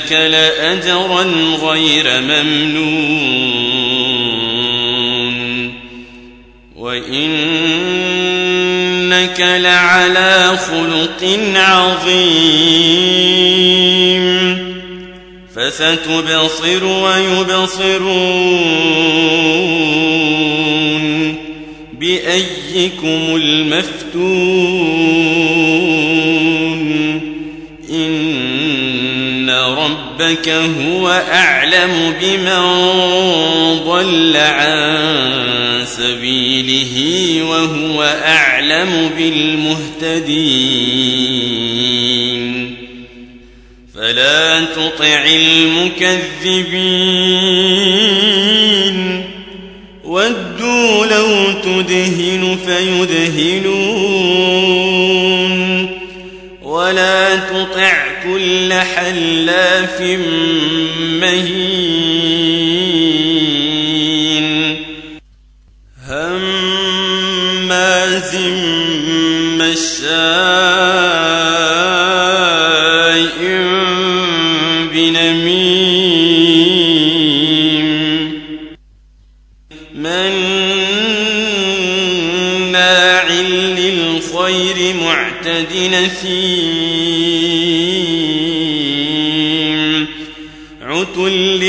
لك لأجرا غير ممنون وإنك لعلى خلق عظيم فستبصر ويبصرون بأيكم المفتون ربك هو أعلم بمن ضل عن سبيله وهو أعلم بالمهتدين. فلا تطع المكذبين. ودوا لو تدهن فيدهنون. حلاف مهين هماز مشاء بنميم مناع للخير معتد نثيم عتل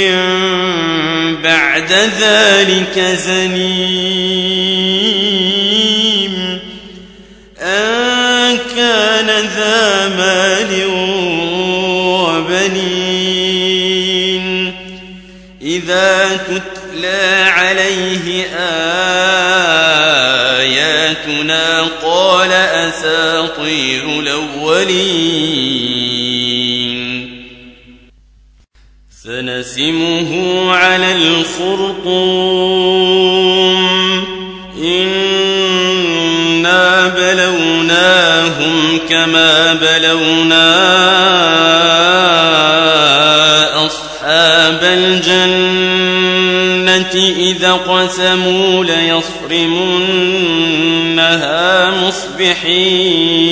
بعد ذلك زنيم سنسمه على الخرطوم. إنا بلوناهم كما بلونا أصحاب الجنة إذا قسموا ليصرمنها مصبحين.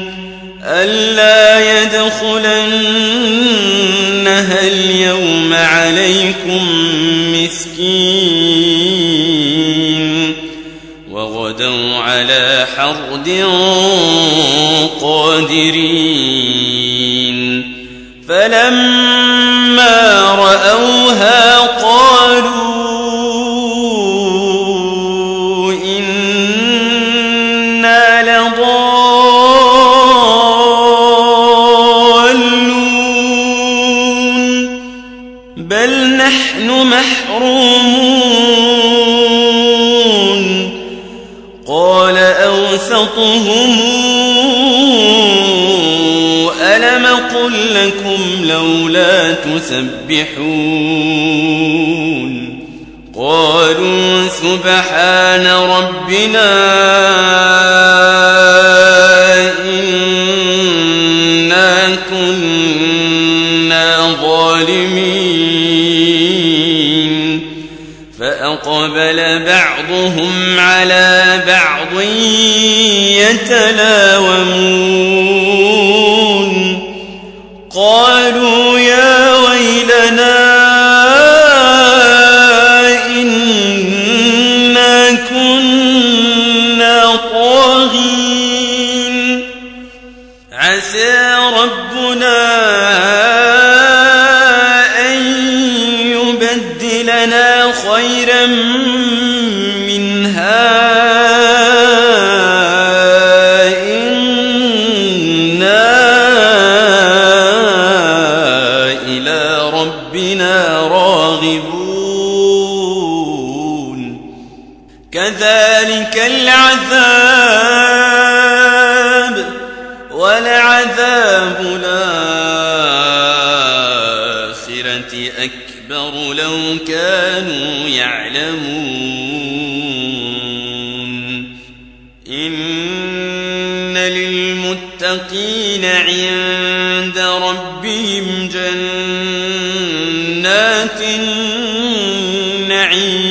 ألا يدخلنها اليوم عليكم مسكين وغدوا على حرد قادرين فلما أوسطهم ألم قل لكم لولا تسبحون قالوا سبحان ربنا يتلاومون قالوا يا ويلنا إنا كنا طاغين. عسى ربنا خيرا منها. العذاب ولعذاب الآخرة أكبر لو كانوا يعلمون. إن للمتقين عند ربهم جنات النعيم.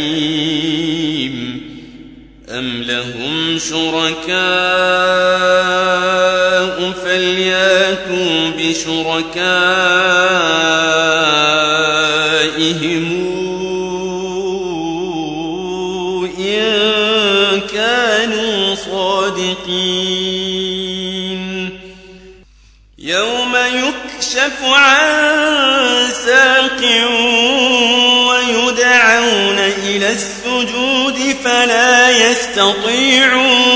بشركائهم إن كانوا صادقين يوم يكشف عن ساق ويدعون إلى السجود فلا يستطيعون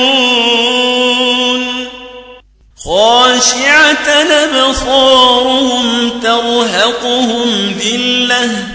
خاشعة أبصارهم ترهقهم ذلة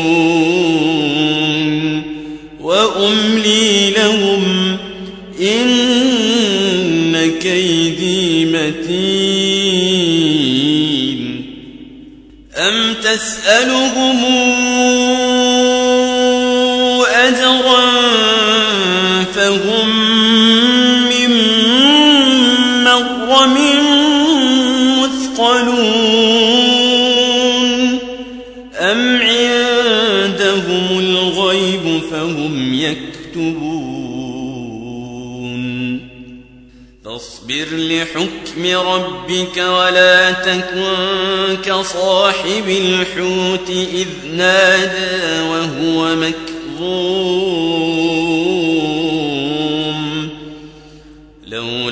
فهم من مغرم مثقلون أم عندهم الغيب فهم يكتبون فاصبر لحكم ربك ولا تكن كصاحب الحوت إذ نادى وهو مكظوم